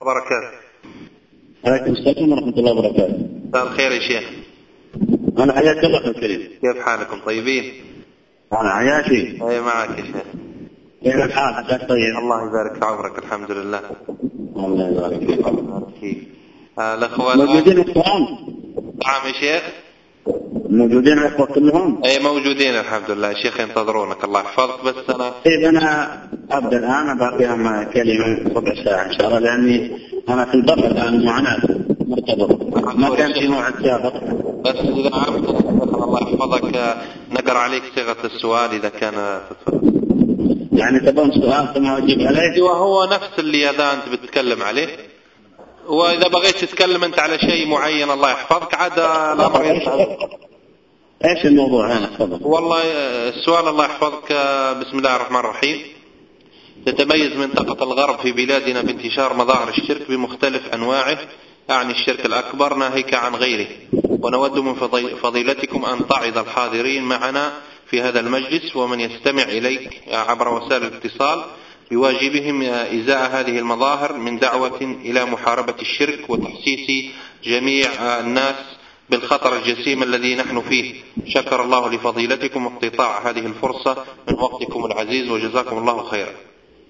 وبركاته. عليكم السلام ورحمة الله وبركاته. مساء الخير يا شيخ. أنا حياك الله أخي الكريم. كيف حالكم؟ طيبين؟ أنا عياشي أي معك يا شيخ. كيف الحال؟ حساك طيب الله يبارك في عمرك الحمد لله. الله يبارك فيك. يبارك فيك. آه، موجودين الكرام نعم يا شيخ. موجودين الأخوة كلهم؟ أي موجودين الحمد لله. شيخ ينتظرونك. الله يحفظك. بس أنا طيب أنا أبدأ الآن باقيها كلمة ربع ساعة. إن شاء الله لأني أنا في البر الآن معاناة مرتبط. ما كان في موعد سابق؟ بس إذا عرفت الله يحفظك نقرا عليك صيغة السؤال إذا كان تتفضل. يعني تبون سؤال ثم أجيب عليه؟ وهو نفس اللي إذا أنت بتتكلم عليه. وإذا بغيت تتكلم أنت على شيء معين الله يحفظك. عاد الامر ينتهي إيش الموضوع هنا؟ تفضل. والله السؤال الله يحفظك. بسم الله الرحمن الرحيم. تتميز منطقة الغرب في بلادنا بانتشار مظاهر الشرك بمختلف أنواعه. أعني الشرك الأكبر ناهيك عن غيره. ونود من فضي- فضيلتكم أن تعظ الحاضرين معنا في هذا المجلس ومن يستمع إليك عبر وسائل الاتصال بواجبهم إزاء هذه المظاهر من دعوة إلى محاربة الشرك وتحسيس جميع الناس بالخطر الجسيم الذي نحن فيه. شكر الله لفضيلتكم اقتطاع هذه الفرصة. من وقتكم العزيز وجزاكم الله خيرا.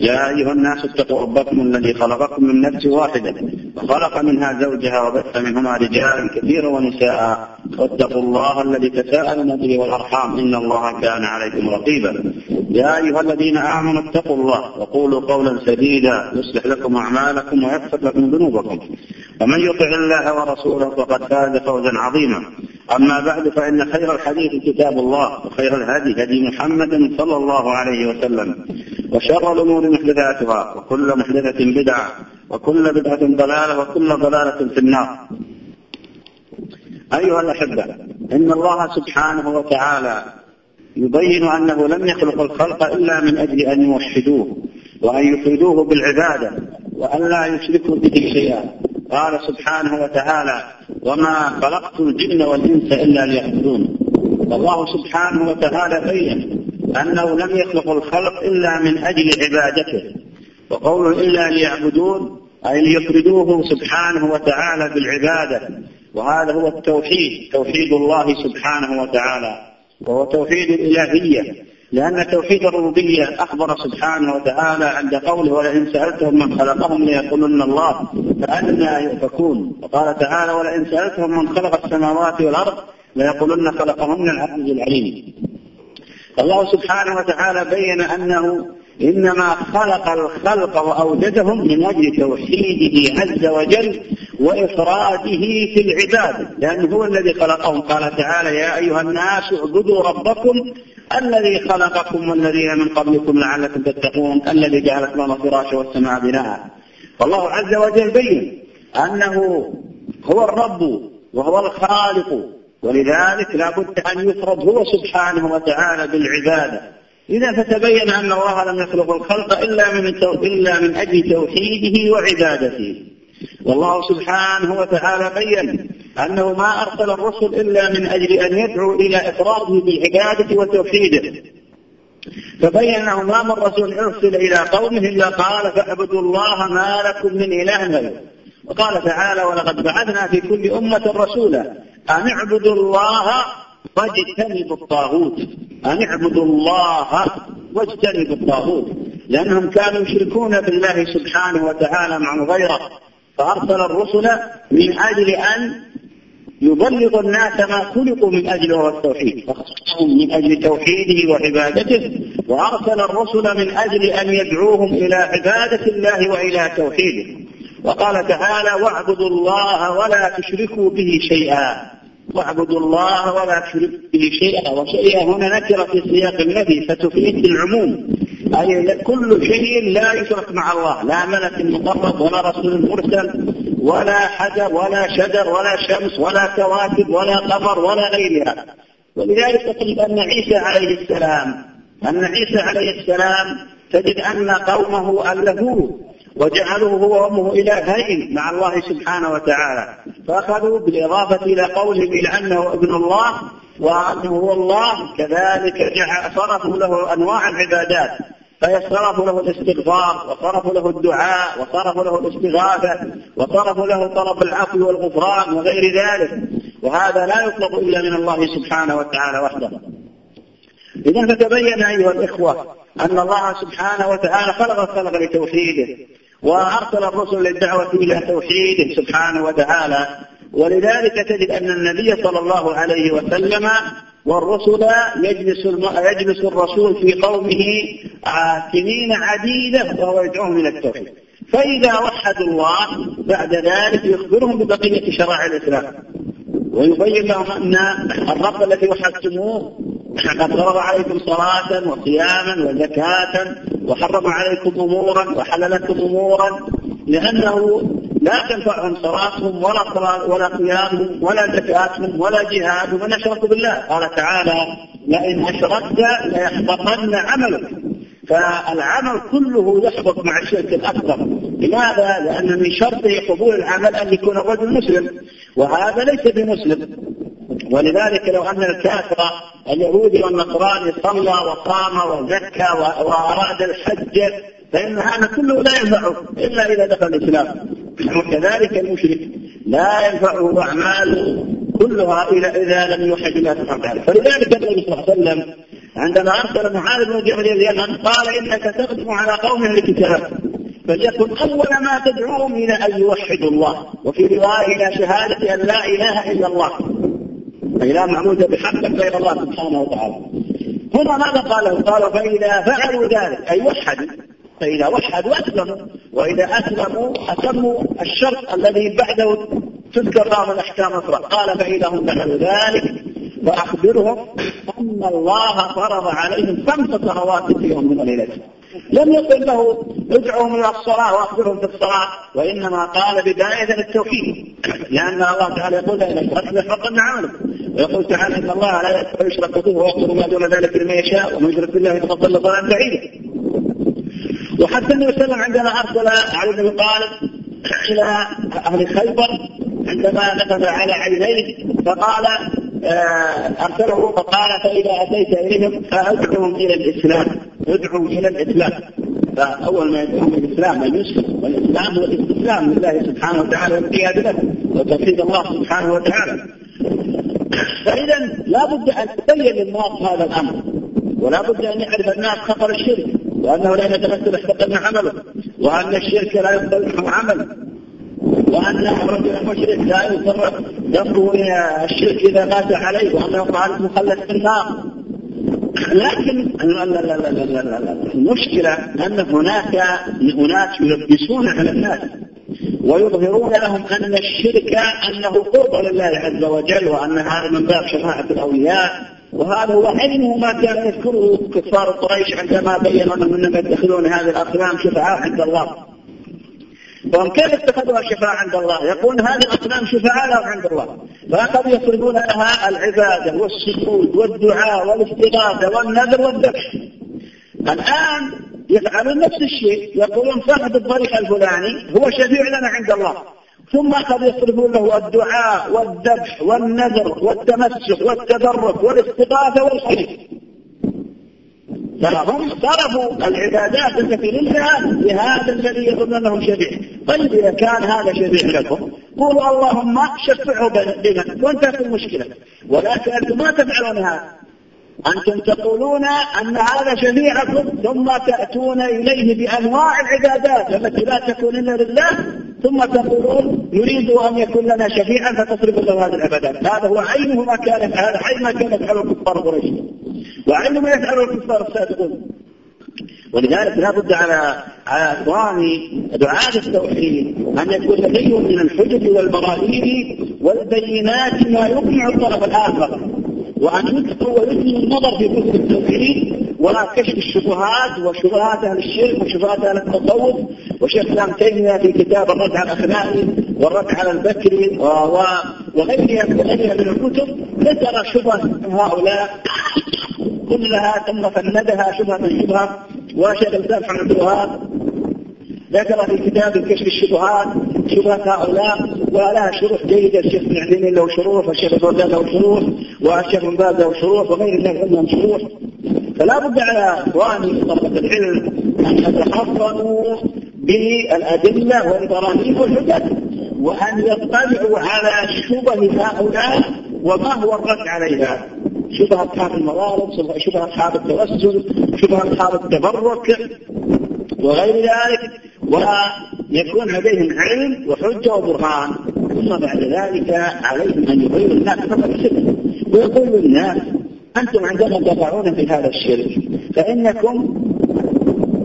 يا أيها الناس اتقوا ربكم الذي خلقكم من نفس واحدة وخلق منها زوجها وبث منهما رجالا كثيرا ونساء. واتقوا الله الذي تساءلون به والأرحام. إن الله كان عليكم رقيبا. يا أيها الذين آمنوا اتقوا الله وقولوا قولا سديدا. يصلح لكم أعمالكم ويغفر لكم ذنوبكم. ومن يطع الله ورسوله فقد فاز فوزا عظيما. أما بعد فإن خير الحديث كتاب الله وخير الهدي هدي محمد صلى الله عليه وسلم. وشر الأمور محدثاتها وكل محدثة بدعة وكل بدعة ضلالة وكل ضلالة في النار. أيها الأحبة إن الله سبحانه وتعالى يبين أنه لم يخلق الخلق إلا من أجل أن يوحدوه وأن يفردوه بالعبادة وأن لا يشركوا به شيئا. قال سبحانه وتعالى وما خلقت الجن والإنس إلا ليعبدون. الله سبحانه وتعالى بين أنه لم يخلق الخلق إلا من أجل عبادته وقوله إلا ليعبدون أي ليفردوه سبحانه وتعالى بالعبادة وهذا هو التوحيد توحيد الله سبحانه وتعالى وهو توحيد الإلهية لأن توحيد الربوبية أخبر سبحانه وتعالى عند قوله ولئن سألتهم من خلقهم ليقولن الله فأنى يؤفكون وقال تعالى ولئن سألتهم من خلق السماوات والأرض ليقولن خلقهن العزيز العليم الله سبحانه وتعالى بين أنه إنما خلق الخلق وأوجدهم من أجل توحيده عز وجل وإفراده في العبادة لأنه هو الذي خلقهم. قال تعالى يا أيها الناس اعبدوا ربكم الذي خلقكم والذين من قبلكم لعلكم تتقون الذي جعل لكم فراشا والسماء بناء. والله عز وجل بين أنه هو الرب وهو الخالق ولذلك لا بد أن يفرض هو سبحانه وتعالى بالعبادة. إذا فتبين أن الله لم يخلق الخلق إلا من إلا من أجل توحيده وعبادته. والله سبحانه وتعالى بين أنه ما أرسل الرسل إلا من أجل أن يدعو إلى إفراده بالعبادة وتوحيده. فبين أنه ما من رسول أرسل إلى قومه إلا قال فاعبدوا الله ما لكم من إله غيره. وقال تعالى ولقد بعثنا في كل أمة رسولا أن اعبدوا الله واجتنبوا الطاغوت. أن اعبدوا الله واجتنبوا الطاغوت. لأنهم كانوا يشركون بالله سبحانه وتعالى مع غيره. فأرسل الرسل من أجل أن يبلغ الناس ما خلقوا من أجله وهو التوحيد. من أجل توحيده وعبادته. وأرسل الرسل من أجل أن يدعوهم إلى عبادة الله وإلى توحيده. وقال تعالى واعبدوا الله ولا تشركوا به شيئا. واعبدوا الله ولا تشركوا به شيئا. وشيئا هنا نكرة في سياق النبي فتفيد العموم أي كل شيء لا يشرك مع الله. لا ملك مقرب ولا رسول مرسل ولا حجر ولا شجر ولا شمس ولا كواكب ولا قمر ولا غيرها. ولذلك تجد أن عيسى عليه السلام أن عيسى عليه السلام تجد أن قومه ألفوه وجعلوه هو وامه الهين مع الله سبحانه وتعالى. فأخذوا بالإضافة إلى قولهم إلى أنه ابن الله وأنه هو الله. كذلك صرفوا له أنواع العبادات. فيصرف له الاستغفار وصرفوا له الدعاء وصرفوا له الاستغاثة وصرفوا له طلب العفو والغفران وغير ذلك. وهذا لا يطلق إلا من الله سبحانه وتعالى وحده. إذا فتبين أيها الإخوة أن الله سبحانه وتعالى خلق الخلق لتوحيده. وأرسل الرسل للدعوة إلى توحيده سبحانه وتعالى. ولذلك تجد أن النبي صلى الله عليه وسلم والرسل يجلس يجلس الرسول في قومه سنين عديدة وهو يدعوهم إلى التوحيد. فإذا وحدوا الله بعد ذلك يخبرهم ببقية شرائع الإسلام. ويبين لهم أن الرب الذي وحدتموه قد فرض عليكم صلاة وصياما وزكاة وحرم عليكم أمورا وحل لكم أمورا لأنه لا تنفعهم صلاتهم ولا ولا قيامهم ولا زكاتهم ولا جهادهم من أشركوا بالله. قال تعالى لئن أشركت ليحبطن عملك. فالعمل كله يحبط مع الشرك الأكبر. لماذا؟ لأن من شرطه قبول العمل أن يكون الرجل مسلم وهذا ليس بمسلم. ولذلك لو أن الكافر اليهودي والنصراني صلى وصام وزكى وأراد الحج فإن هذا كله لا ينفعه إلا إذا دخل الإسلام. وكذلك المشرك لا ينفعه أعماله كلها إلى إذا لم يوحد الله سبحانه وتعالى فلذلك النبي صلى الله عليه وسلم عندما أرسل معاذ بن جبل اليمن قال إنك تقدم على قوم الكتاب فليكن أول ما تدعوهم إلى أن يوحدوا الله. وفي رواية إلى شهادة أن لا إله إلا الله. أي لا معبود بحق غير الله سبحانه وتعالى. هنا ماذا قاله؟ قال فإذا فعلوا ذلك أي وحدوا. فإذا وحدوا أسلموا. وإذا أسلموا أتموا الشرط الذي بعده تذكر بعض الأحكام أخرى قال فإذا هم فعلوا ذلك فأخبرهم أن الله فرض عليهم خمس صلوات في يوم من الليلة لم يقل له ادعوهم إلى الصلاة وأخبرهم بالصلاه وإنما قال بداية التوحيد لأن الله تعالى يقول ان اشركت لحقن عملك ويقول تعالى إن الله لا يشرك به ويغفر ما دون ذلك لمن يشاء ومن يشرك بالله فقد ضل ضلالا بعيدا. وحتى النبي صلى الله عليه وسلم عندما أرسل علي بن طالب إلى أهل خيبر عندما نفذ على عينيه فقال ارسله فقال فإذا أتيت إليهم فأدعوهم إلى الإسلام. ادعوا إلى الإسلام. فأول ما يدعوهم إلى الإسلام ان يسلم. والإسلام هو الاستسلام لله سبحانه وتعالى والقياد له. وتوحيد الله سبحانه وتعالى. فإذا لا بد أن تبين للناس هذا الأمر. ولا بد أن يعرف الناس خطر الشرك. وأنه لا يتمثل احتقن عمله. وأن الشرك لا يقبل عمل. وأن الرجل المشرك لا يصرف. ذنبه الشرك إذا مات عليه وانه قال مخلد في النار لكن المشكلة أن هناك أناس يلبسون على الناس ويظهرون لهم أن الشرك أنه قرب لله عز وجل وأن هذا من باب شفاعة الأولياء وهذا هو علمه ما كان يذكره كفار قريش عندما بينوا أنهم يتخذون هذه الاصنام شفعاء عند الله. فهم كيف اتخذوها شفاعة عند الله؟ يقول هذه الاصنام شفعاء لهم عند الله. فأخذوا يفرضون لها العبادة والسجود والدعاء والاستغاثة والنذر والذبح. الآن يفعلون نفس الشيء، يقولون صاحب الضريح الفلاني هو شفيع لنا عند الله. ثم قد يصرفون له الدعاء والذبح والنذر والتمسك والتبرك والاستغاثة والخير فهم صرفوا العبادات التي لله لهذا الذي يظن انه شفيع طيب إذا كان هذا شفيع لكم قولوا اللهم شفعوا بنا. وانتهت المشكلة. ولكن أنتم ما تفعلون هذا. أنتم تقولون أن هذا شفيعكم ثم تأتون إليه بأنواع العبادات التي لا تكون إلا لله ثم تقولون نريد أن يكون لنا شفيعا فتصرف له هذه العبادات. هذا هو عينه ما كان هذا عين ما كان يفعله الكفار قريش. وعين ما يفعله الكفار السابقون ولذلك لا بد على على إخواني دعاة التوحيد أن يكون لديهم من الحجج والبراهين والبينات ما يقنع الطرف الآخر. وأن يدخل ويسلم النظر في كتب التوحيد ولا كشف الشبهات وشبهات أهل الشرك وشبهات أهل التصوف. وشيخ الإسلام تيمية في كتاب الرد على الأخلاقي والرد على البكري وغيرها من الكتب. ذكر شبه هؤلاء كلها ثم فندها شبهة شبهة. وشيخ محمد الوهاب ذكر في كتاب كشف الشبهات شبهة هؤلاء. ولها شروح جيدة الشيخ بن عثيمين له شروح والشيخ ابن له شروح والشيخ بن باز له شروح وغير الناس عندهم شروح. فلا بد على إخواني طلبة العلم أن يتحصنوا بالأدلة والبراهين والحجج وأن يطلعوا على شبه هؤلاء وما هو الرد عليها. شبه أصحاب الموارد شبه أصحاب التوسل شبه أصحاب التبرك وغير ذلك. ويكون لديهم علم وحجة وبرهان. ثم بعد ذلك عليهم أن يبينوا الناس فقط الشرك. ويقول للناس أنتم عندما تقعون في هذا الشرك فإنكم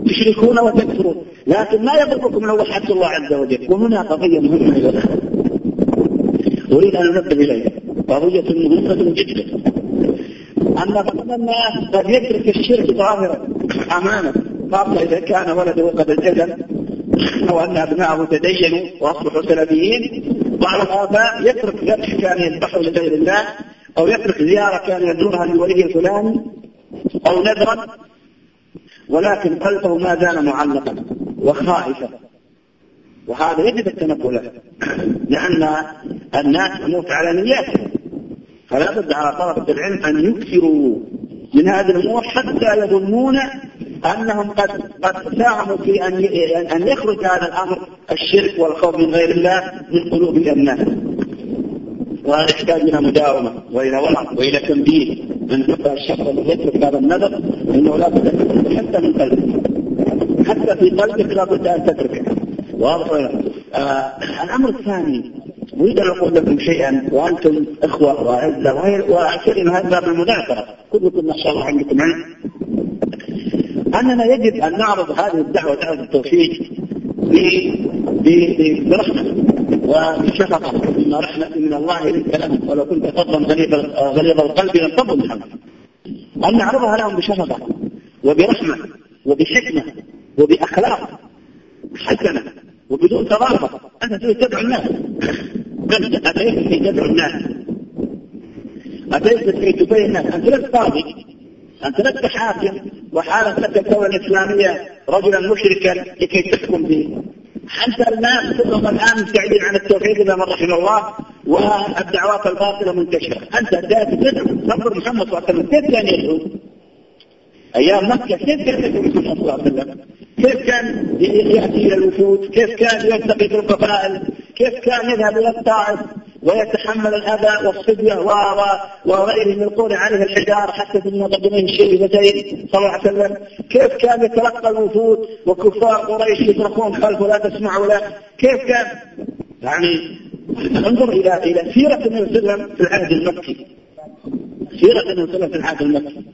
تشركون وتكفرون. لكن ما يضركم لو وحدت الله عز وجل؟ وهنا قضية مهمة أيضا أريد أن أنبه اليها قضية مهمة جدا. أن بعض الناس قد يترك الشرك ظاهرا امامه خاصة إذا كان ولده قد التزم أو أن ابنائه تدينوا وأصبحوا سلفيين بعض الاباء يترك ذبح كان يذبحه لغير الله أو يترك زيارة كان يزورها لوليه الفلاني أو نذرا ولكن قلبه ما زال معلقا وخائفا. وهذا يجب التنبه له لأن الناس تموت على نياتهم فلا بد على طلبة العلم أن يكثروا من هذه الأمور حتى يظنون أنهم قد قد ساهموا في أن أن يخرج هذا الأمر الشرك والخوف من غير الله من قلوب الناس. وهذا يحتاج إلى مداومة وإلى ورع وإلى تنبيه من يبقى الشخص الذي يترك هذا النذر إنه لا بد أن حتى من قلبه. حتى في قلبك لا بد أن تتركه. واضح آه الأمر الثاني أريد أن أقول لكم شيئا وأنتم إخوة وأعزة واعتبر هذا بالمذاكرة. كلكم ما شاء الله عندكم علم. أننا يجب أن نعرض هذه الدعوة دعوه التوحيد برحمة وبشفقه بما رحمة من الله لك لهم ولو كنت فظا غليظ القلب لانفضوا من حولك أن نعرضها لهم بشفقة وبرحمة وبحكمة وبأخلاق حسنة وبدون تضارب أنت تريد تدعو الناس. أتيت لكي تدعو الناس. أتيت لكي تبين الناس. أنت لست قاضي أنت لست حاكم. وحالت لك الدولة الإسلامية رجلا مشركا لكي تحكم به حتى الناس كلهم الآن مبتعدين عن التوحيد الا من رحم الله والدعوات الباطلة منتشرة، أنت تاتي تدعو نظر محمد صلى الله عليه وسلم كيف كان يدعو؟ أيام مكة كيف كان يدعو محمد صلى الله عليه وسلم؟ كيف كان يأتي إلى الوفود؟ كيف كان يلتقي في القبائل؟ كيف كان يذهب إلى الطائف ويتحمل الأذى والصبيه وغيره من القول عليه الحجاره حتى في المقدمين الشريفتين صلى الله عليه وسلم، كيف كان يتلقى الوفود وكفار قريش يتركون خلفه لا تسمعوا له، كيف كان يعني انظر إلى إلى سيرة النبي صلى الله عليه وسلم في العهد المكي. سيرة النبي صلى الله عليه وسلم في العهد المكي.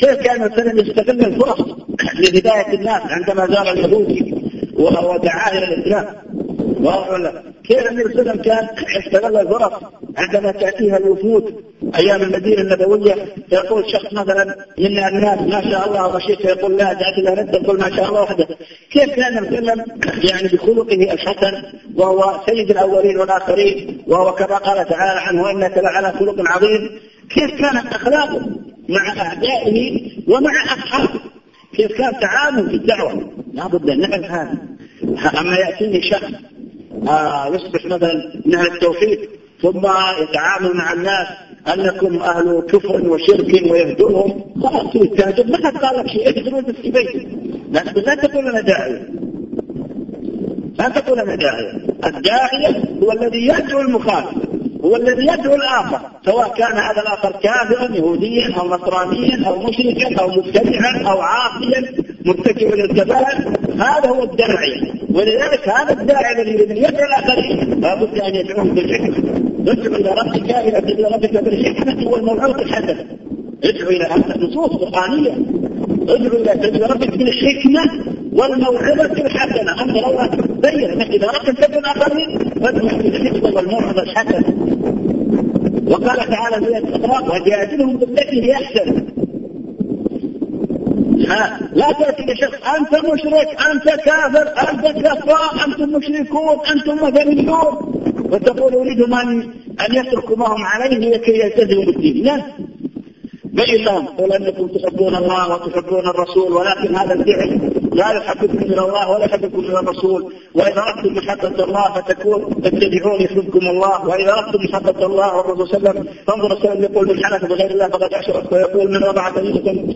كيف كان النبي يستغل الفرص لهداية الناس عندما زار اليهودي ودعاه إلى الإسلام واضح ولا كيف النبي صلى الله عليه وسلم كان يستغل الفرص عندما تأتيها الوفود أيام المدينة النبوية؟ فيقول شخص مثلا من الناس ما شاء الله وشيك يقول لا جاءت إلى ند يقول ما شاء الله وحده. كيف كان النبي صلى الله عليه وسلم يعني بخلقه الحسن وهو سيد الأولين والآخرين وهو كما قال تعالى عنه إنك لعلى خلق عظيم؟ كيف كانت أخلاقه مع أعدائه ومع أصحابه؟ كيف كان تعامل في الدعوة؟ لابد ان نعرف هذا. أما يأتيني شخص يصبح مثلا من أهل التوحيد ثم يتعامل مع الناس أنكم أهل كفر وشرك ويهدرهم خلاص تهجر ما حد قال لك شيء اهجروا بس في بيتك. لا تقول أنا داعيه لا تقول أنا داعيه الداعية هو الذي يدعو المخالف. هو الذي يدعو الآخر سواء كان هذا الآخر كافرا يهوديا أو نصرانيا أو مشركا أو مبتدعا أو عاصيا مرتكبا للكبائر هذا هو الداعي ولذلك هذا الداعي الذي يريد ان يدعو الآخرين لابد أن يدعوهم بالحكمة. ادعو إلى ربك إلى ربك بالحكمة والموعظه الحسنه ادعو إلى نصوص قرانيه ادعو إلى ربك بالحكمة والموعظة الحسنة. انت لو تبين انك اذا اردت ان تكون اخرين فادعو بالحكمه والموعظة الحسنة. وقال تعالى في الاقراء وجادلهم بالتي هي أحسن. لا تأتي لشخص أنت مشرك أنت كافر أنت كفار أنتم مشركون أنتم مثليون وتقول أريدهم أن أن يتركوا ما هم عليه لكي يلتزموا بالدين. لا. بين لهم قل انكم تحبون الله وتحبون الرسول ولكن هذا الفعل لا يحببكم إلى الله ولا يحببكم إلى الرسول. وإذا أردتم محبة الله فتكون تتبعون يحببكم الله. وإذا أردتم محبة الله والرسول صلى الله عليه وسلم فانظر السلام يقول من حلف بغير الله فقد أشرك. ويقول من وضع دليلكم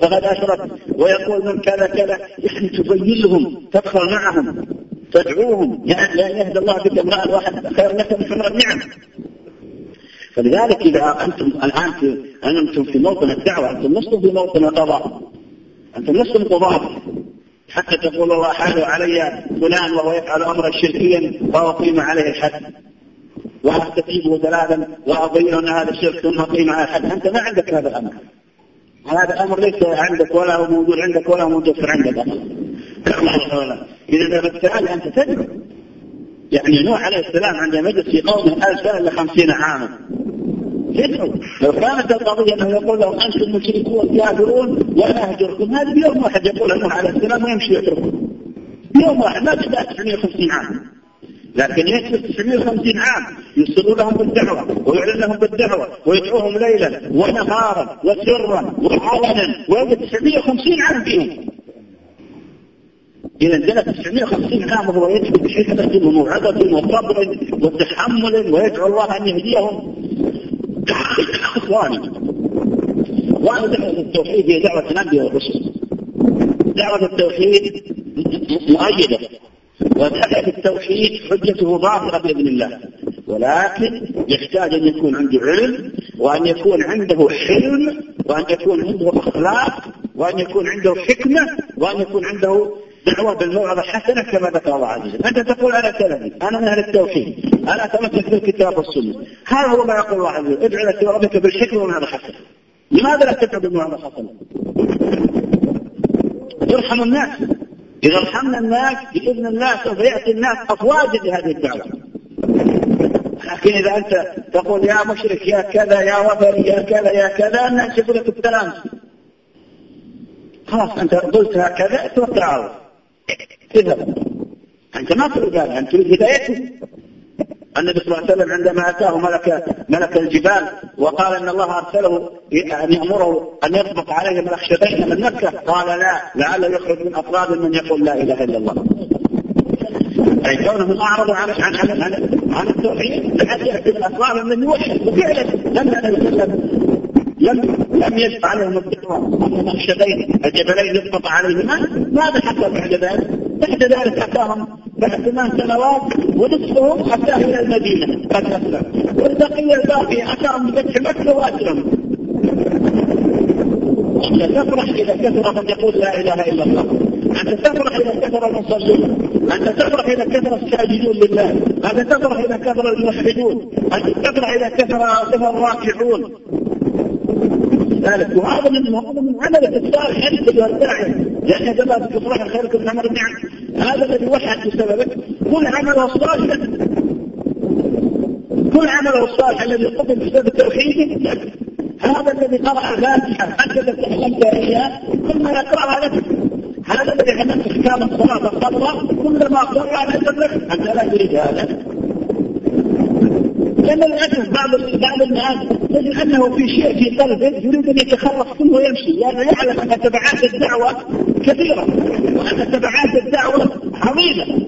فقد أشرك. ويقول من كذا كذا. يعني تبين لهم تدخل معهم تدعوهم. يعني لا يهدى الله بك امرأ واحد خير لك من حمر النعم فلذلك إذا أنتم الآن في أنتم في موطن الدعوة أنتم لستم في موطن القضاء. أنتم لستم قضاة حتى تقول الله حال علي فلان وهو يفعل أمرا شركيا فأقيم عليه الحد وأستتيبه ثلاثا وأبين أن هذا الشرك ثم أقيم عليه الحد أنت ما عندك هذا الأمر. هذا الأمر ليس عندك ولا هو موجود عندك ولا هو موجود عندك. إذا بالتالي أنت تدعو يعني نوح عليه السلام عندما مجلس في قومه ألف سنة إلى خمسين عاما. يدعو لو كانت القضية أنه يقول لهم أنتم مشركون كافرون وأنا أهجركم هذا بيوم واحد يقول نوح عليه السلام ويمشي يتركهم بيوم واحد ما تبدأ 950 عام. لكن يجلس 950 عام يوصلوا لهم بالدعوة ويعلن لهم بالدعوة ويدعوهم ليلا ونهارا وسرا وعلنا ويبدأ 950 عام فيهم إذا جلس 950 عام وهو يدعو بحكمة وموعظة وصبر وتحمل ويدعو الله أن يهديهم. إخواني وأنا دعوة التوحيد هي دعوة الأنبياء والرسل. دعوة التوحيد مؤيدة. ودعوة التوحيد حجته ظاهرة بإذن الله. ولكن يحتاج أن يكون عنده علم وأن يكون عنده حلم وأن يكون عنده أخلاق وأن يكون عنده حكمة وأن يكون عنده دعوة بالموعظة الحسنة كما ذكر الله عز وجل. أنت تقول أنا سلفي أنا من أهل التوحيد أنا أتمسك بالكتاب والسنة. هذا هو ما يقول الله عز وجل. ادعو إلى ربك بالحكمة والموعظة الحسنة. لماذا لا تدعو بالموعظة الحسنة؟ ترحم الناس. إذا رحمنا الناس بإذن الله سوف يأتي الناس أفواجا لهذه الدعوة. لكن إذا أنت تقول يا مشرك يا كذا يا وثني يا كذا يا كذا الناس يقول لك السلام. خلاص أنت قلت هكذا توكل على الله اذهب أنت ما تريد هذا أنت تريد هدايته النبي صلى الله عليه وسلم عندما أتاه ملك ملك الجبال وقال أن الله أرسله أن يأمره أن يطبق عليه الأخشبين من مكة قال لا لعله يخرج من أفراد من يقول لا إله إلا الله. أي كونهم أعرضوا عن عن عن عن, عن التوحيد يأتي الأفراد من يوحد. وفعلا لما النبي لم لم يشفع عليهم الدعوة. أن الأخشبين الجبلين يطبق عليهما. ماذا حصل بعد ذلك؟ بعد ذلك أتاهم بعد ثمان سنوات ونصفهم أتاه إلى المدينة. قد أسلم والبقية الباقي أتاهم بفتح مكة وأسلموا أنت تفرح إذا كثر من يقول لا إله إلا الله. أنت تفرح إذا كثر المصلون أنت تفرح إذا كثر الساجدون لله. أنت تفرح إذا كثر الموحدون. أنت تفرح إذا كثر كثر الراكعون. ذلك. وهذا من هذا من عمل الصالح أيها الداعية لأن جبهة تفرح خيركم من أمر النعم. هذا الذي وحد بسببه. كل عمله الصالح كل عمله الصالح الذي قبل بسبب التوحيد. هذا الذي قرأ الفاتحة أنت تتعلمت إياه ثم يقرأها لك هذا. الذي علمت احكام الصلاة الخضراء كلما قرأ لك أنت لا تريد هذا. لأن للأسف بعض بعض الناس تجد أنه في شيء في قلبه يريد أن يتخلص منه ويمشي لأنه يعني يعلم أن تبعات الدعوة كثيرة وأن تبعات الدعوة عظيمة.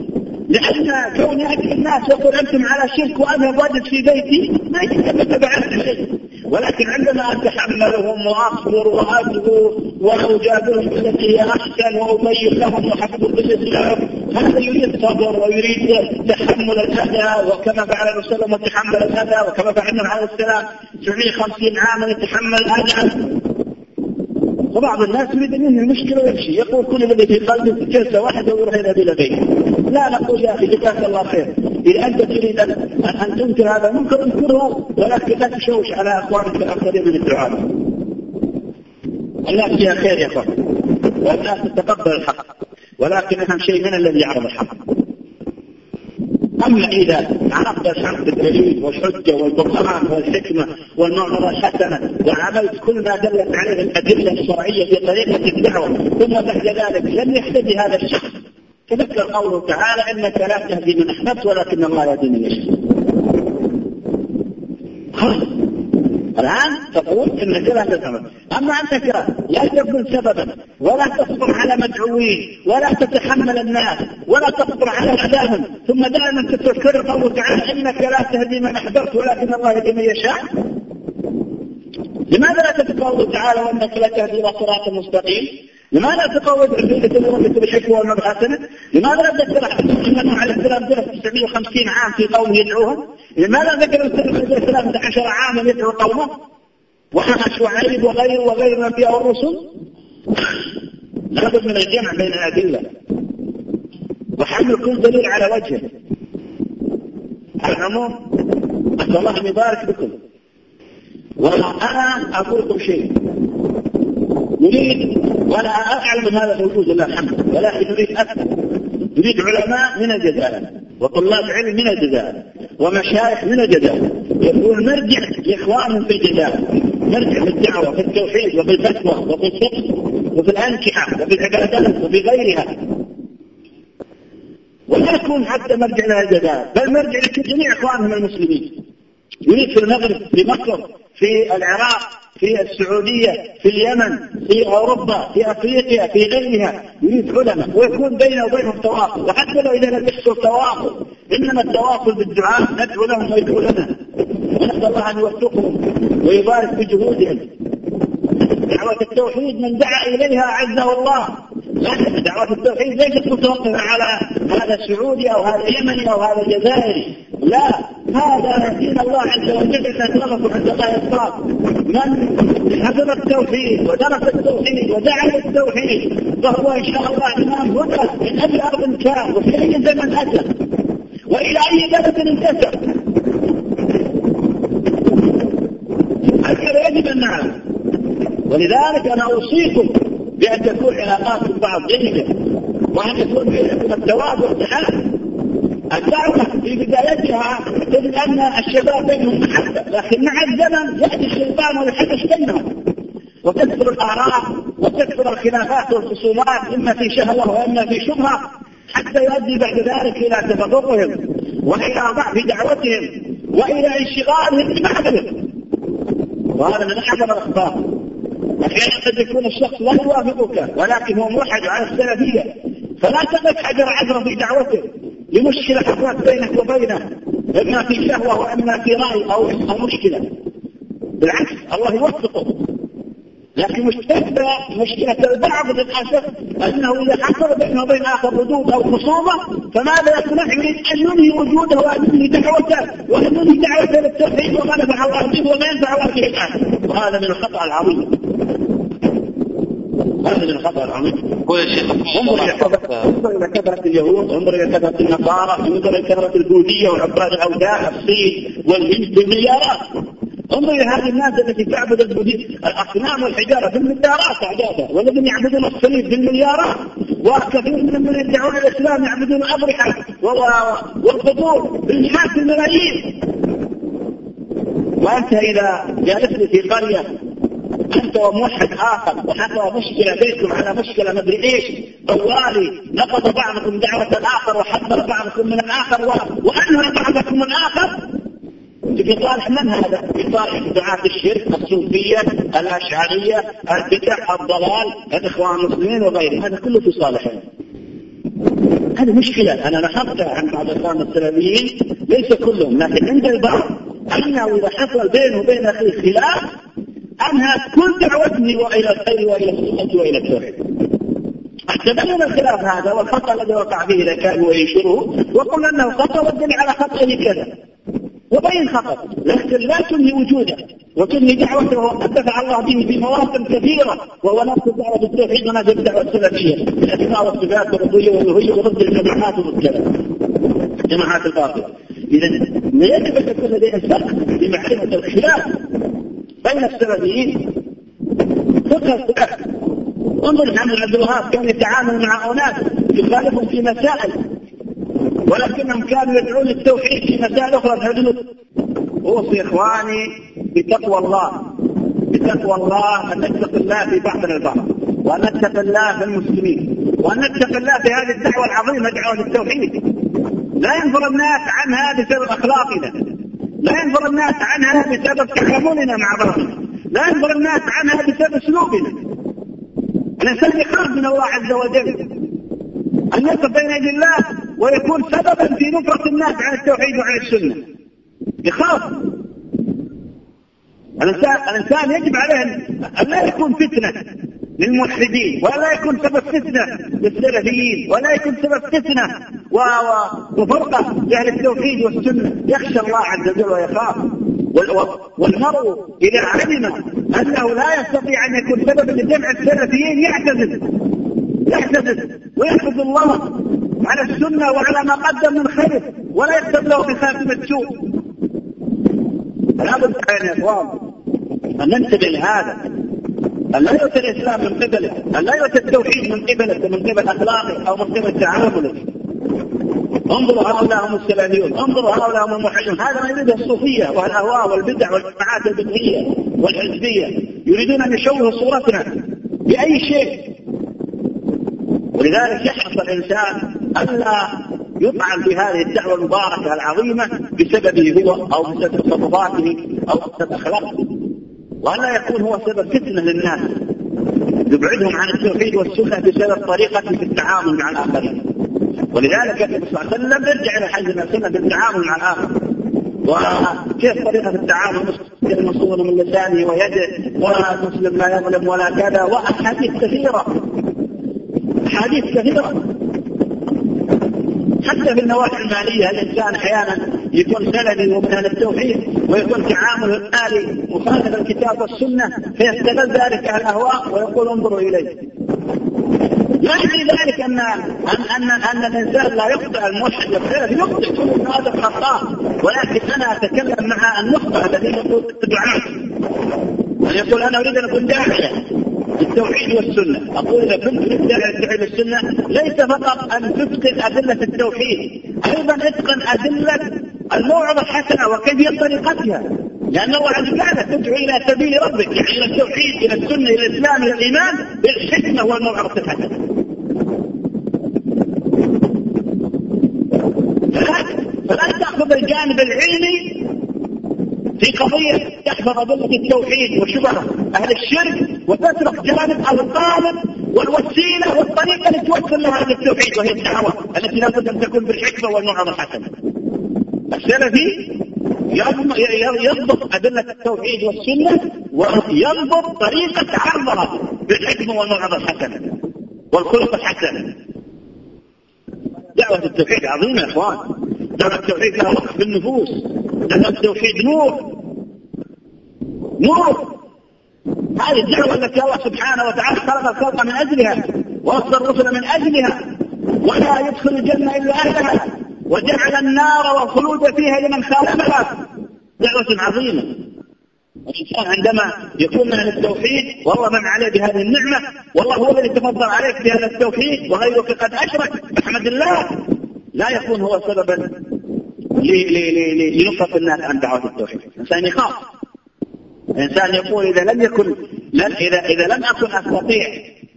لأن كون يأتي الناس يقول أنتم على شرك وأنا واجد في بيتي ما يجب تبعات شيء ولكن عندما أتحملهم وأصبر وأدعو وأجابهم بالتي هي أحسن وأبين لهم وأحبب بالإسلام هذا يريد صبر ويريد تحمل الأذى وكما فعل الرسول صلى الله عليه وسلم تحمل الأذى وكما فعل النبي عليه السلام 750 عاما يتحمل الأذى وبعض الناس يريد أن ينهي المشكلة ويمشي. يقول كل الذي في قلبه جلسة واحدة ويروح إلى إلى بيته لا نقول يا أخي جزاك الله خير. إذا أنت تريد ان تنكر هذا المنكر انكره ولكن لا تشوش على أخوانك الآخرين من الدعاء. الناس فيها خير يا أخوان. والناس تتقبل الحق. ولكن أهم شيء من الذي يعرف الحق. أما إذا عرفت الحق بالدليل والحجة والبرهان والحكمة والمعظمة الحسنة وعملت كل ما دلت عليه الأدلة الشرعية في طريقة الدعوة ثم بعد ذلك لم يحتج هذا الشخص. تذكر قوله تعالى إنك لا تهدي من أحببت ولكن الله يهدي من يشاء. الآن تقول إنك لا تفهم أما أنك لا تكون سببا ولا تصبر على مدعوين ولا تتحمل الناس ولا تصبر على أذاهم ثم دائما تتذكر قوله تعالى إنك لا تهدي من أحببت ولكن الله يهدي من يشاء لماذا لا تتقول تعالى وانك لا تهدي إلى صراط مستقيم؟ لماذا تقول عبودة ربك بالحكمة والحسنة؟ لماذا لا ذكر محمد عليه السلام درس 950 عام في قومه يدعوهم؟ لماذا ذكر السلام 11 عاما يدعو قومه؟ وحنا شعيب وغير وغير الانبياء والرسل؟ لابد من الجمع بين الأدلة. وحمل كل دليل على وجهه. على العموم أسأل الله أن يبارك بكم. وأنا أقول لكم شيء. نريد ولا أعلم هذا موجود لله الحمد. ولكن نريد أكثر. نريد علماء من الجزائر وطلاب علم من الجزائر ومشايخ من الجزائر. يكون مرجع لإخوانهم في الجزائر. مرجع في الدعوة في التوحيد وفي الفتوى وفي الفقه وفي الأنكحة وفي العبادات وفي غيرها. ولا يكون حتى مرجع لها الجزائر بل مرجع لجميع إخوانهم المسلمين. يريد في المغرب في مصر في العراق في السعودية في اليمن في أوروبا في أفريقيا في غيرها يريد علماء ويكون بينه وبينهم تواصل. وحتى لو إذا لم يحصل تواصل إنما التواصل بالدعاء ندعو لهم ويدعو لنا. ونسأل الله أن يوفقهم ويبارك في جهودهم. دعوة التوحيد من دعا إليها أعزه الله. دعوة التوحيد ليست متوقفة على هذا سعودي أو هذا يمني أو هذا جزائري لا. هذا دين الله عز وجل أكرمكم عند الله إطلاق من حفظ التوحيد ودرس التوحيد ودعا للتوحيد فهو إن شاء الله إمام هدى من أي أرض كان وفي أي زمن أتى وإلى أي بلد انتسب هكذا يجب أن نعلم. ولذلك أنا أوصيكم بأن تكون علاقات البعض جيدة وأن يكون بينكم التواد والتحالف الدعوة في بدايتها تجد أن الشباب بينهم محبة لكن مع الزمن يأتي الشيطان ويحدث بينهم. وتكثر الآراء وتكثر الخلافات والخصومات إما في شهوة وإما في شبهة حتى يؤدي بعد ذلك إلى تفرقهم وإلى ضعف دعوتهم وإلى انشغالهم بمعبدهم وهذا من أعظم الأخبار. أحيانا قد يكون الشخص لا يوافقك ولكن هو موحد على السلفية فلا تقف حجر عذره في دعوته. لمشكلة حصلت بينك وبينه إما في شهوة وإما في رأي أو مشكلة. بالعكس الله يوفقه. لكن مشكلة مشكلة البعض للأسف أنه إذا حصل بينه وبين آخر ردود أو خصومة فماذا يصنع؟ يريد أن ينهي وجوده وأن ينهي دعوته وأن ينهي دعوته للتوحيد وما نفع الله به وما ينفع الله به وهذا من الخطأ العظيم. هذا من الخطأ العظيم. يا شيخ انظر إلى كثرة اليهود انظر إلى كثرة النصارى انظر إلى كثرة البوذية وعباد الاوثان الصين والهند بالمليارات انظر إلى هذه الناس التي تعبد الأصنام والحجارة بالمليارات اعدادها والذين يعبدون الصليب بالمليارات وكثير من يدعون الإسلام يعبدون الاضرحه والقبور بالمئات الملايين. وأنت إذا جالست في قرية أنت وموحد آخر. وحصل مشكلة بينكم على مشكلة مدري إيش. طوالي نقض بعضكم دعوة الآخر وحذر بعضكم من الآخر وانهى بعضكم الآخر. في صالح من هذا؟ في صالح دعاة الشرك الصوفية الأشعرية البدع الضلال الإخوان المسلمين وغيرهم. هذا كله في صالحهم. هذه مشكلة أنا لاحظتها عن بعض الإخوان السلفيين. ليس كلهم لكن عند البعض. أنه إذا حصل بينه وبين أخيه خلاف أنهى كل دعوته إلى الخير وإلى السنة وإلى التوحيد تبين الخلاف هذا والخطأ الذي وقع فيه إذا كان وينشره وقل أنه خطأ والدليل على خطأه كذا. وبين خطأ لكن لا تنهي وجوده وتنهي دعوته وقد دفع الله به في مواطن كثيرة وهو نفس الدعوة التوحيد ونفس الدعوة السلفية. الأسماء والصفات والربوبية والألوهية وضد الجماعات والكلام. الجماعات الباطلة إذا يجب أن يكون لدينا فرق في معرفة الخلاف؟ بين السلفيين فقه السلف انظر محمد عبد الوهاب كان يتعامل مع أناس يخالفهم في مسائل. ولكنهم كانوا يدعون التوحيد في مسائل أخرى الحدود. أوصي إخواني بتقوى الله. بتقوى الله أن نتقي الله في بعضنا البعض. وأن نتقي الله في المسلمين. وأن نتقي الله في هذه الدعوة العظيمة دعوة التوحيد لا ينظر الناس عنها بسبب أخلاقنا. لا ينظر الناس عنها بسبب تعاملنا مع بعضنا لا ينظر الناس عنها بسبب اسلوبنا. الانسان يخاف من الله عز وجل. أن يقف بين يدي الله ويكون سببا في نفرة الناس عن التوحيد وعن السنة. يخاف الانسان الإنسان يجب عليه أن لا يكون فتنة. للموحدين ولا يكون سبب فتنة للسلفيين ولا يكون سبب فتنة وفرقة لأهل التوحيد والسنة. يخشى الله عز وجل ويخاف. والمرء إذا علم أنه لا يستطيع أن يكون سببا لجمع السلفيين يعتزل. يعتزل. ويحفظ الله على السنة وعلى ما قدم من خير ولا يكتب له بخاتمه سوء. لابد يا اخوان أن ننتبه لهذا أن لا يؤتى الإسلام من قبله أن لا يؤتى التوحيد من قبله من قبل أخلاقه أو من قبل تعامله. انظروا هؤلاء هم السلفيون انظروا هؤلاء هم الموحدون. هذا ما يريده الصوفية والأهواء والبدع والجماعات البدعية والحزبية. يريدون أن يشوهوا صورتنا بأي شيء. ولذلك يحرص الإنسان ألا يطعن في هذه الدعوة المباركة العظيمة بسببه هو أو بسبب تصرفاته أو بسبب أخلاقه. ولا يكون هو سبب فتنة للناس. يبعدهم عن التوحيد والسنة بسبب طريقته في التعامل مع الآخرين. ولذلك النبي صلى الله عليه وسلم يرجع إلى حج السنة بالتعامل مع الآخر. وكيف طريقة التعامل؟ مسلم مصون من لسانه ويده؟ ولا مسلم لا يظلم ولا كذا. وأحاديث كثيرة. أحاديث كثيرة. حتى في النواحي المالية الإنسان أحيانا يكون سلبي ومن التوحيد. ويكون تعامله المالي مخالف الكتاب والسنة فيستغل ذلك على الأهواء ويقول انظروا إليه. لا يعني ذلك أن أن أن, أن الإنسان لا يخطئ الموحد والسلف يخطئ كل هذا خطأ ولكن أنا أتكلم مع النخبة الذين يقول الدعاء أن يقول أنا أريد أن أكون داعية. التوحيد والسنة. أقول إذا كنت تبدأ التوحيد والسنة ليس فقط أن تتقن أدلة التوحيد أيضا إتقن أدلة الموعظة الحسنة وكيفية طريقتها لأن الله عز وجل تدعو إلى سبيل ربك. يعني إلى التوحيد إلى السنة إلى الإسلام إلى الإيمان بالحكمة والموعظة الحسنة. فلا تأخذ الجانب العلمي في قضية تحفظ أدلة التوحيد وشبه أهل الشرك وتترك جانب الطالب والوسيلة والطريقة اللي توصل لها هذا التوحيد وهي الدعوة التي لابد أن تكون بالحكمة والموعظة الحسنة. السلفي يضبط أدلة التوحيد والسنة ويضبط طريقة عرضها بالحكمة والموعظة الحسنة والخلق الحسن. دعوة التوحيد عظيمة يا إخوان. دعوة التوحيد لها وقف بالنفوس. دعوة التوحيد نور نور هذه الدعوة التي الله سبحانه وتعالى خلق الخلق من أجلها وأرسل الرسل من أجلها ولا يدخل الجنة إلا أهلها وجعل النار والخلود فيها لمن خالفها. دعوة عظيمة. الإنسان عندما يكون من التوحيد والله من عليه بهذه النعمة والله هو الذي تفضل عليك بهذا التوحيد وغيرك قد أشرك فاحمد الله. لا يكون هو سببا لنصرة الناس عن دعوة التوحيد. الإنسان يخاف. الإنسان يقول إذا لم يكن لن إذا إذا لم أكن أستطيع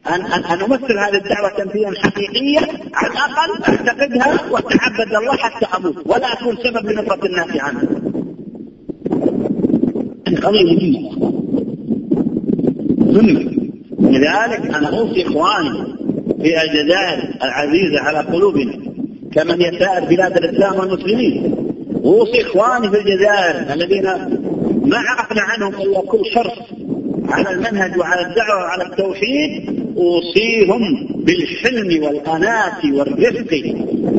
أن أن, أن أمثل هذه الدعوة تمثيلا حقيقيا على الأقل أعتقدها وأتعبد الله حتى أموت ولا أكون سبب لنفرة الناس عنها. قضية مهمة مهمة لذلك أنا أوصي إخواني في الجزائر العزيزة على قلوبنا كمن يسائر بلاد الإسلام والمسلمين. أوصي إخواني في الجزائر الذين ما عرفنا عنهم إلا كل شرط على المنهج وعلى الدعوة وعلى التوحيد أوصيهم بالحلم والأناة والرفق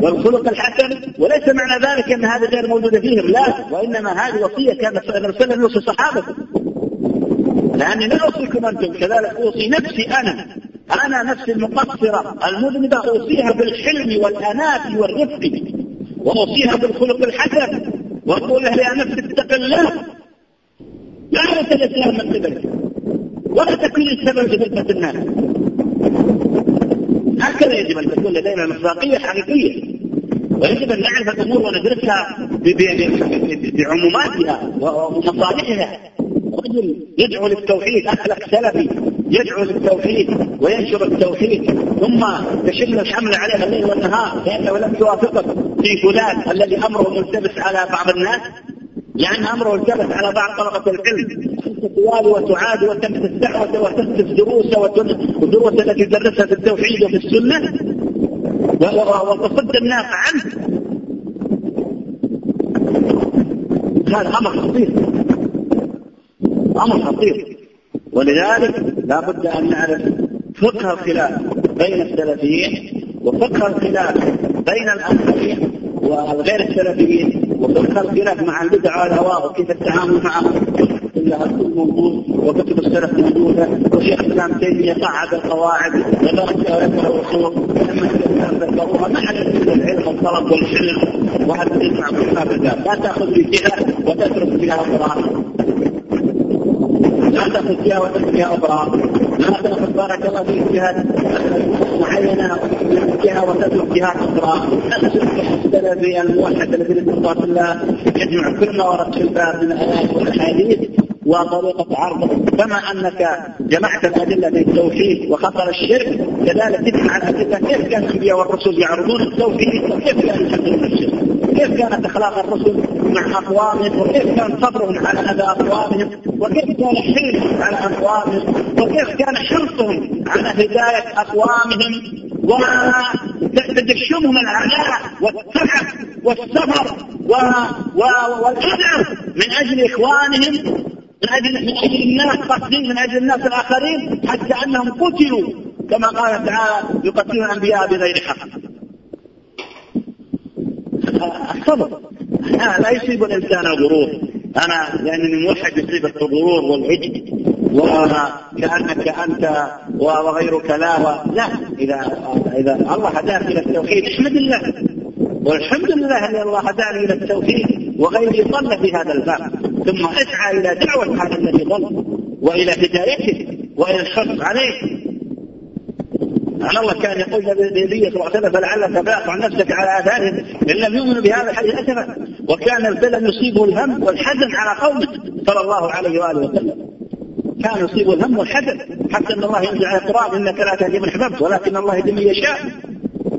والخلق الحسن. وليس معنى ذلك أن هذا غير موجود فيهم لا. وإنما هذه وصية كان صلى الله عليه وسلم يوصي صحابته. لأني لا أوصيكم أنتم. كذلك أوصي نفسي أنا. أنا نفسي المقصرة المذنبة أوصيها بالحلم والأناة والرفق وأوصيها بالخلق الحسن. وأقول لها يا نفس اتق الله. يأتي الإسلام من قبلك ولا تكون السبب في فتنة الناس. هكذا يجب أن تكون لدينا مصداقية حقيقية. ويجب أن نعرف الأمور وندرسها بعموماتها ومصالحها. رجل يدعو للتوحيد أخلق سلفي يدعو للتوحيد وينشر التوحيد ثم تشن الحمل عليها الليل والنهار لأنه لم يوافقك في فلان الذي أمره ملتبس على بعض الناس لأن امره التبس على بعض طلبة العلم. توالي وتعادي وتمس الدعوه وتمس دروسه والدروس التي درسها في التوحيد وفي السنة. وتصد الناس عنه. هذا أمر خطير. أمر خطير. ولذلك لا بد أن نعرف فقه الخلاف بين السلفيين وفقه الخلاف بين الاخرين وغير السلفيين. وفقه الخلاف مع البدع والهواء وكيف التعامل معهم كلها كل موجود وكتب السلف موجودة وشيخ الإسلام تيمية صعد القواعد وذكر الاصول ذكروها ما حدث العلم والطلب والحلم وهذا تسمع بالكتاب لا تأخذ بجهة وتترك بها أخرى لا تأخذ فيها وتترك فيها أخرى لا تأخذ بارك الله فيك جهه معينة. جهه وتترك جهات أخرى السلفي الموحد الذي اتصل بالله يجمع كل ما ورد في الباب من الايات والأحاديث وطريقة عرضه. كما أنك جمعت الأدلة في التوحيد وخطر الشرك كذلك تجمع الأدلة كيف كان الأنبياء والرسل يعرضون التوحيد وكيف كانوا يحذرون الشرك. كيف كانت أخلاق الرسل مع أقوامهم وكيف كان صبرهم على أذى أقوامهم وكيف كان حلمهم على أقوامهم وكيف كان حرصهم على هداية أقوامهم. وتجشمهم العناء والتعب والسفر والأذى من أجل إخوانهم من أجل من أجل الناس قتلين من أجل الناس الآخرين حتى أنهم قتلوا كما قال تعالى يقتلون الأنبياء بغير حق. الصبر. لا يصيب الإنسان الغرور أنا لأنني موحد يصيبك الغرور والعجب وكأنك أنت وغيرك لا لا. إذا إذا الله هداك إلى التوحيد احمد الله؟ والحمد لله أن الله هداني إلى التوحيد وغيري ضل في هذا الباب. ثم اسعى إلى دعوة هذا الذي ضل وإلى هدايته وإلى الحرص عليه. أن الله كان يقول للنبي صلى الله عليه وسلم فلعلك باقع نفسك على آثارهم إن لم يؤمنوا بهذا الحديث أسفا وكان البلد يصيبه الهم والحزن على قومه صلى الله عليه وآله وسلم. كان يصيبه الهم والحزن. حتى أن الله ينزل على القرآن إنك لا تهدي من أحببت ولكن الله يهدي من يشاء.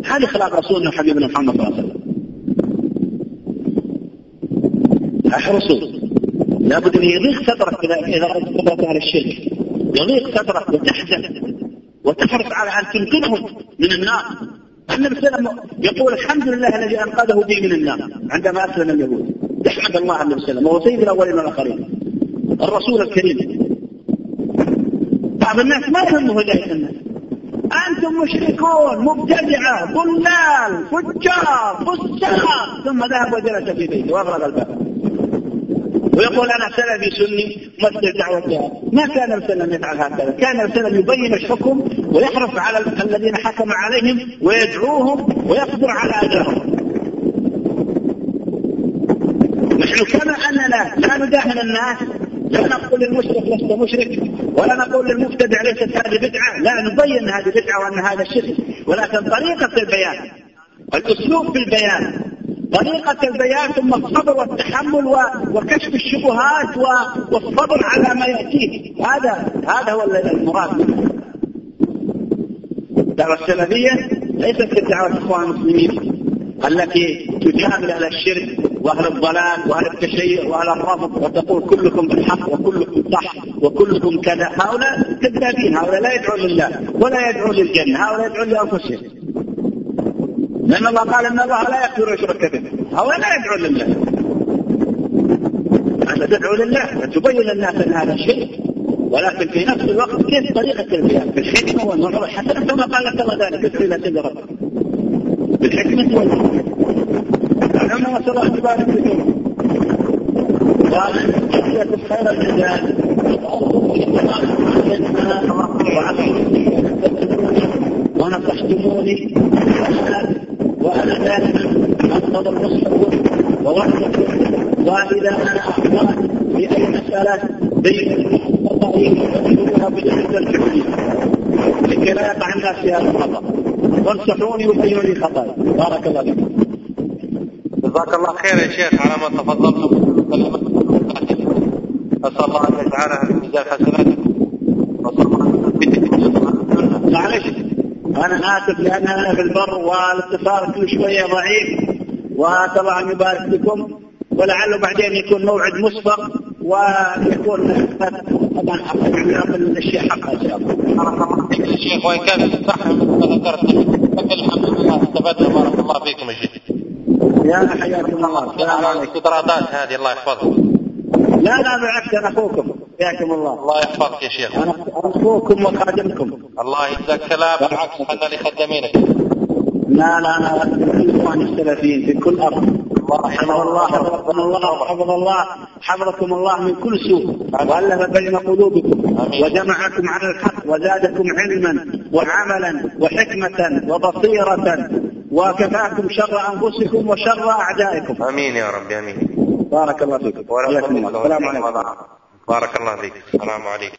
هذه اخلاق رسولنا وحبيبنا محمد صلى الله عليه وسلم. أحرصوا. لابد أن يضيق صدرك اذا اذا قدرت على الشرك. يضيق صدرك وتحزن. وتحرص على أن تنقذهم من النار. النبي صلى الله عليه وسلم يقول الحمد لله الذي أنقذه بي من النار عندما أسلم اليهود يحمد الله النبي صلى الله عليه وسلم وهو سيد الأولين والآخرين. الرسول الكريم. بعض الناس ما يهمه هدايه الناس أنتم مشركون مبتدعة ضلال فجار فساق. ثم ذهب وجلس في بيته وأغلق الباب. ويقول أنا سلفي سني. مثل دعوة ما كان وسلم يفعل هكذا. كان وسلم يبين الحكم ويحرص على الذين حكم عليهم ويدعوهم ويصبر على أذاهم نحن كما أننا لا نداهن الناس لا نقول للمشرك لست مشرك ولا نقول للمبتدع ليست هذه بدعة لا نبين هذه بدعة وأن هذا شرك. ولكن طريقة البيان الأسلوب في البيان طريقة البيان ثم الصبر والتحمل وكشف الشبهات والصبر على ما يأتيه. هذا هذا هو المراد. الدعوة السلفية ليست كدعوة إخوان المسلمين التي تجامل أهل الشرك وأهل الضلال وأهل التشيع وأهل الرفض وتقول كلكم بالحق وكلكم صح وكلكم كذا. هؤلاء كذابين هؤلاء لا يدعون لله ولا يدعون للجنة هؤلاء يدعون لأنفسهم. لأن الله قال أن الله لا يغفر يشرك به. هؤلاء لا يدعون لله. أنت تدعو لله فتبين للناس أن هذا شرك ولكن في نفس الوقت كيف طريقة البيان بالحكمة والموعظة حسنة كما قال لك الله ذلك ادعو إلى سبيل ربك بالحكمة والموعظة لما نسأل الله تبارك وتعالى قال خير الرجال ونصحتموني. وأنا دائما انتظر نصحكم ووحدكم وإذا أنا أخطأت في أي مسألة بين الضعيف وتدعوها بدليل الحكم لكي لا يقع الناس في هذا الخطأ. وانصحوني وبينوا لي خطايا بارك الله فيكم. جزاك الله خير يا شيخ على ما تفضلتم أسأل الله أن يجعلها في ميزان حسناتكم معلش. أنا اسف لأن أنا في البر والاتصال كل شوية ضعيف وطبعا يبارك لكم ولعله بعدين يكون موعد مسبق ويكون طبعا ناخذ الاشياء حقها إن شاء الله. الشيخ وإن كان صح ما ذكرت لكن الحمد لله استفدنا بارك الله فيكم يا شيخ. يا حياكم الله عليكم. الاستطرادات هذه الله يحفظك. لا لا بالعكس أنا أخوكم حياكم الله. الله يحفظك يا شيخ. أنا اخوكم وخادمكم. الله يجزاك كلام بالعكس إحنا اللي خدامينك. لا لا أنا إخواني السلفيين في كل ارض. حفظ الله حفظكم الله حفظ الله حفظكم الله من كل سوء وألف بين قلوبكم وجمعكم على الحق وزادكم علما وعملا وحكمة وبصيرة وكفاكم شر أنفسكم وشر أعدائكم. آمين يا رب آمين. بارك الله فيكم. السلام عليكم. بارك الله فيك. السلام عليكم.